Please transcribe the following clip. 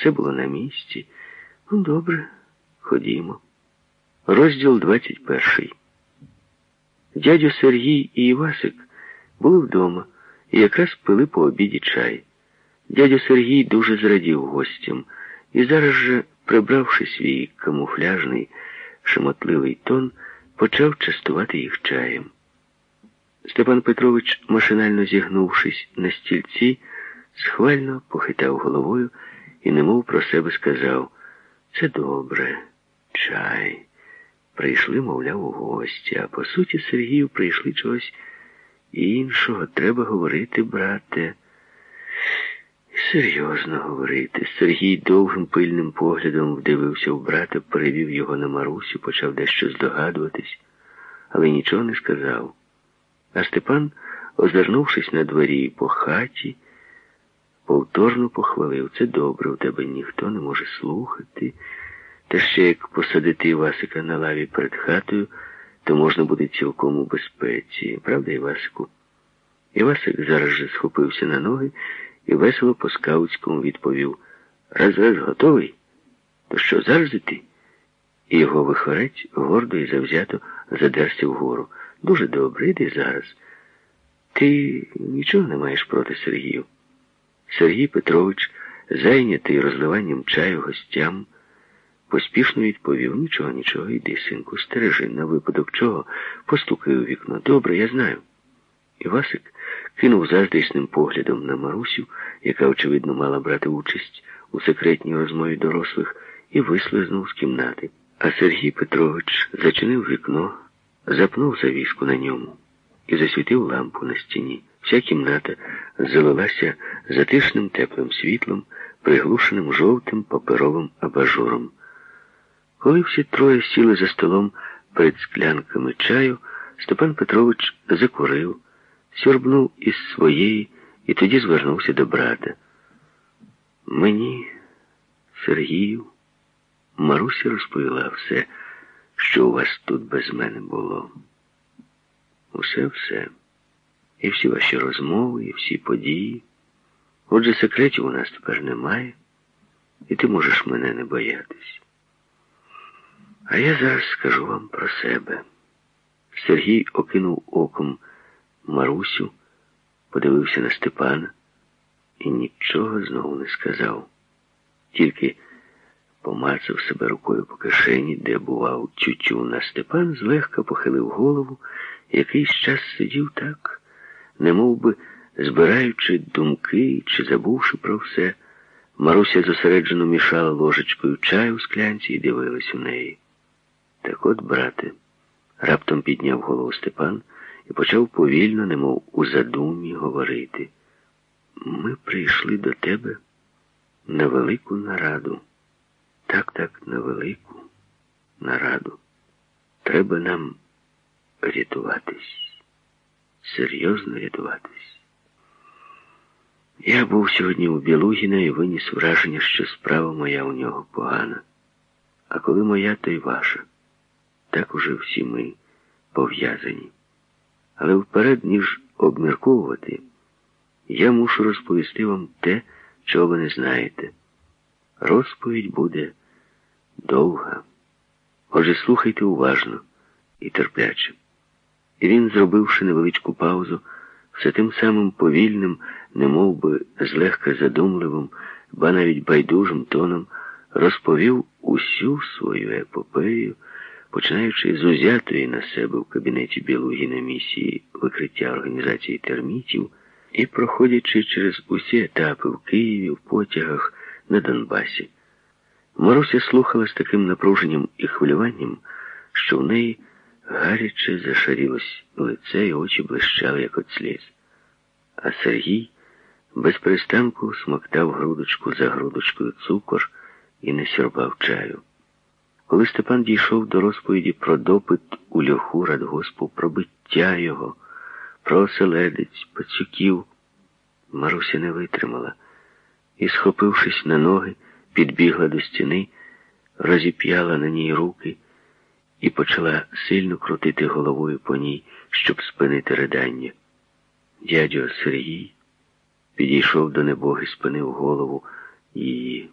все було на місці. Ну, добре, ходімо. Розділ 21. Дядю Сергій і Івасик були вдома і якраз пили по обіді чай. Дядя Сергій дуже зрадів гостям і зараз же, прибравши свій камуфляжний, шамотливий тон, почав частувати їх чаєм. Степан Петрович, машинально зігнувшись на стільці, схвально похитав головою і немов про себе сказав Це добре, чай. Прийшли, мовляв, у гості, а по суті, Сергію прийшли чогось іншого. Треба говорити, брате. Серйозно говорити. Сергій довгим пильним поглядом вдивився в брата, перевів його на Марусю, почав дещо здогадуватись, але нічого не сказав. А Степан, озирнувшись на дворі по хаті, повторно похвалив. Це добре, у тебе ніхто не може слухати. Та ще як посадити Івасика на лаві перед хатою, то можна буде цілком у безпеці. Правда, Івасику? Івасик зараз же схопився на ноги і весело по скаутському відповів Раз раз готовий? То що зараз іти? І його вихорець гордо і завзято задерся вгору. Дуже добре, йди зараз. Ти нічого не маєш проти Сергію. Сергій Петрович, зайнятий розливанням чаю гостям, поспішно відповів нічого, нічого, йди, синку, стережи, на випадок чого постукай у вікно. Добре, я знаю. Івасик кинув заздрісним поглядом на Марусю, яка, очевидно, мала брати участь у секретній розмові дорослих, і вислизнув з кімнати. А Сергій Петрович зачинив вікно, запнув завіску на ньому і засвітив лампу на стіні. Вся кімната залилася затишним теплим світлом, приглушеним жовтим паперовим абажуром. Коли всі троє сіли за столом перед склянками чаю, Степан Петрович закурив сьорбнув із своєї і тоді звернувся до брата. Мені, Сергію, Маруся розповіла все, що у вас тут без мене було. Усе все. І всі ваші розмови, і всі події. Отже, секретів у нас тепер немає, і ти можеш мене не боятись. А я зараз скажу вам про себе. Сергій окинув оком. Марусю, подивився на Степана і нічого знову не сказав. Тільки помацав себе рукою по кишені, де бував тютю на Степан, злегка похилив голову, якийсь час сидів так, не би збираючи думки чи забувши про все. Маруся зосереджено мішала ложечкою чаю у склянці і дивилась у неї. Так от, брате, раптом підняв голову Степан і почав повільно, немов у задумі, говорити. Ми прийшли до тебе на велику нараду. Так, так, на велику нараду. Треба нам рятуватись, серйозно рятуватись. Я був сьогодні у Білугіна і виніс враження, що справа моя у нього погана. А коли моя, то й ваша. Так уже всі ми пов'язані. Але вперед, ніж обмірковувати, я мушу розповісти вам те, чого ви не знаєте. Розповідь буде довга. Отже, слухайте уважно і терпляче. І він, зробивши невеличку паузу, все тим самим повільним, немов би злегка задумливим, ба навіть байдужим тоном, розповів усю свою епопею починаючи з узятої на себе в кабінеті Білугіна місії викриття організації термітів і проходячи через усі етапи в Києві, в потягах, на Донбасі. Маруся слухала з таким напруженням і хвилюванням, що в неї гаряче зашарілось лице і очі блищали, як от сліз. А Сергій без перестанку смоктав грудочку за грудочкою цукор і не сьорбав чаю. Коли Степан дійшов до розповіді про допит у льоху радгоспу, про биття його, про оселедець, пацюків, Маруся не витримала і, схопившись на ноги, підбігла до стіни, розіп'яла на ній руки і почала сильно крутити головою по ній, щоб спинити ридання. Дядьо Сергій підійшов до небоги, спинив голову її.